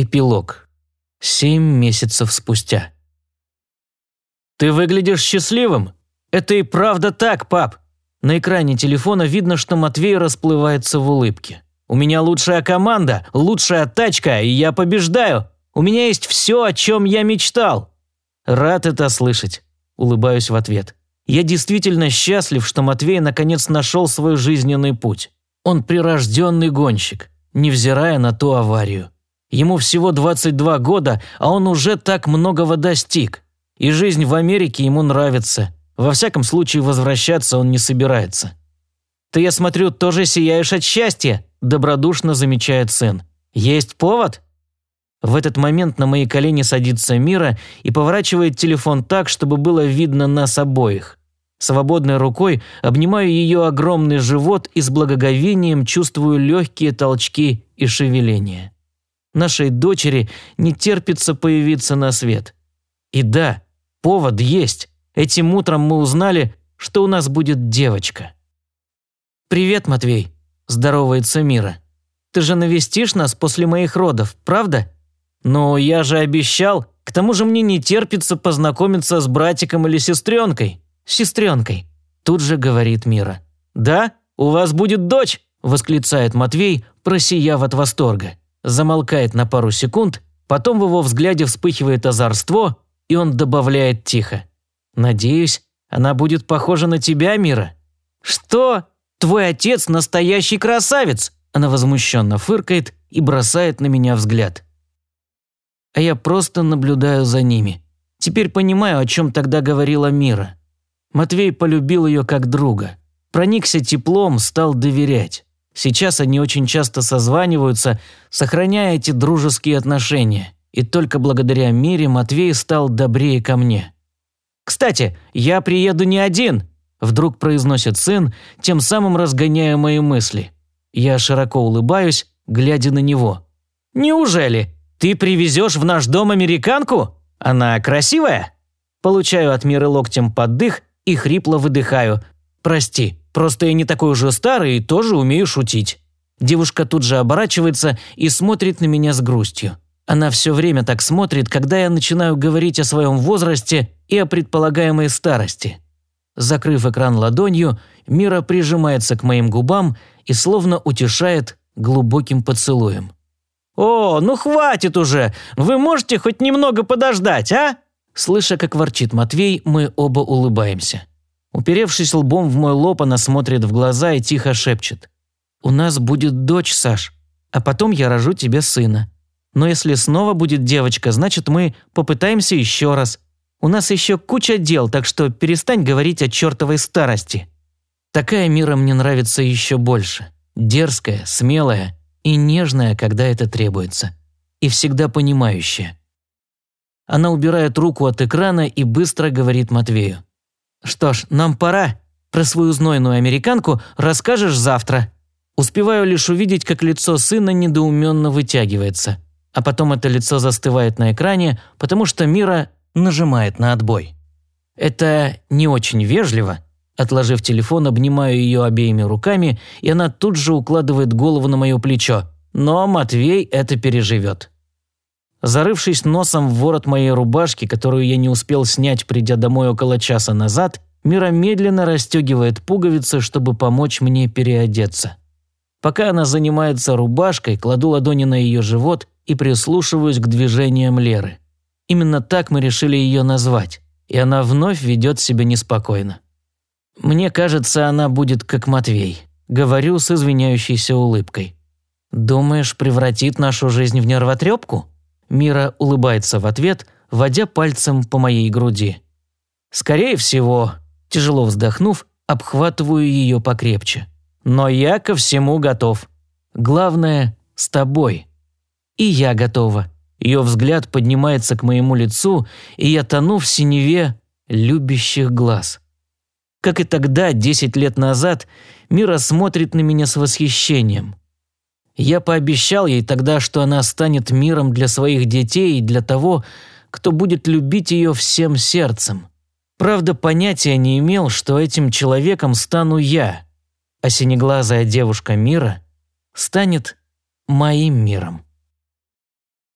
Эпилог. Семь месяцев спустя. «Ты выглядишь счастливым. Это и правда так, пап». На экране телефона видно, что Матвей расплывается в улыбке. «У меня лучшая команда, лучшая тачка, и я побеждаю. У меня есть все, о чем я мечтал». «Рад это слышать», – улыбаюсь в ответ. «Я действительно счастлив, что Матвей наконец нашел свой жизненный путь. Он прирожденный гонщик, невзирая на ту аварию. Ему всего 22 года, а он уже так многого достиг. И жизнь в Америке ему нравится. Во всяком случае, возвращаться он не собирается. «Ты, я смотрю, тоже сияешь от счастья», – добродушно замечает сын. «Есть повод?» В этот момент на мои колени садится Мира и поворачивает телефон так, чтобы было видно нас обоих. Свободной рукой обнимаю ее огромный живот и с благоговением чувствую легкие толчки и шевеления. Нашей дочери не терпится появиться на свет. И да, повод есть. Этим утром мы узнали, что у нас будет девочка. «Привет, Матвей», – здоровается Мира. «Ты же навестишь нас после моих родов, правда?» «Ну, я же обещал. К тому же мне не терпится познакомиться с братиком или сестренкой». «Сестренкой», – тут же говорит Мира. «Да? У вас будет дочь?» – восклицает Матвей, просияв от восторга замолкает на пару секунд, потом в его взгляде вспыхивает озорство, и он добавляет тихо. «Надеюсь, она будет похожа на тебя, Мира». «Что? Твой отец настоящий красавец!» Она возмущенно фыркает и бросает на меня взгляд. А я просто наблюдаю за ними. Теперь понимаю, о чем тогда говорила Мира. Матвей полюбил ее как друга. Проникся теплом, стал доверять. Сейчас они очень часто созваниваются, сохраняя эти дружеские отношения. И только благодаря Мире Матвей стал добрее ко мне. «Кстати, я приеду не один», – вдруг произносит сын, тем самым разгоняя мои мысли. Я широко улыбаюсь, глядя на него. «Неужели? Ты привезешь в наш дом американку? Она красивая?» Получаю от Миры локтем под дых и хрипло выдыхаю. «Прости, Просто я не такой уже старый и тоже умею шутить». Девушка тут же оборачивается и смотрит на меня с грустью. Она все время так смотрит, когда я начинаю говорить о своем возрасте и о предполагаемой старости. Закрыв экран ладонью, Мира прижимается к моим губам и словно утешает глубоким поцелуем. «О, ну хватит уже! Вы можете хоть немного подождать, а?» Слыша, как ворчит Матвей, мы оба улыбаемся. Уперевшись лбом в мой лоб, она смотрит в глаза и тихо шепчет. «У нас будет дочь, Саш, а потом я рожу тебе сына. Но если снова будет девочка, значит мы попытаемся еще раз. У нас еще куча дел, так что перестань говорить о чертовой старости». Такая мира мне нравится еще больше. Дерзкая, смелая и нежная, когда это требуется. И всегда понимающая. Она убирает руку от экрана и быстро говорит Матвею. «Что ж, нам пора. Про свою знойную американку расскажешь завтра». Успеваю лишь увидеть, как лицо сына недоуменно вытягивается. А потом это лицо застывает на экране, потому что Мира нажимает на отбой. Это не очень вежливо. Отложив телефон, обнимаю ее обеими руками, и она тут же укладывает голову на мое плечо. Но Матвей это переживет. Зарывшись носом в ворот моей рубашки, которую я не успел снять, придя домой около часа назад, Мира медленно расстегивает пуговицы, чтобы помочь мне переодеться. Пока она занимается рубашкой, кладу ладони на ее живот и прислушиваюсь к движениям Леры. Именно так мы решили ее назвать, и она вновь ведет себя неспокойно. Мне кажется, она будет как Матвей. Говорю с извиняющейся улыбкой. «Думаешь, превратит нашу жизнь в нервотрепку?» Мира улыбается в ответ, водя пальцем по моей груди. «Скорее всего», тяжело вздохнув, обхватываю ее покрепче. «Но я ко всему готов. Главное, с тобой». «И я готова». Ее взгляд поднимается к моему лицу, и я тону в синеве любящих глаз. Как и тогда, десять лет назад, Мира смотрит на меня с восхищением. Я пообещал ей тогда, что она станет миром для своих детей и для того, кто будет любить ее всем сердцем. Правда, понятия не имел, что этим человеком стану я, а синеглазая девушка мира станет моим миром.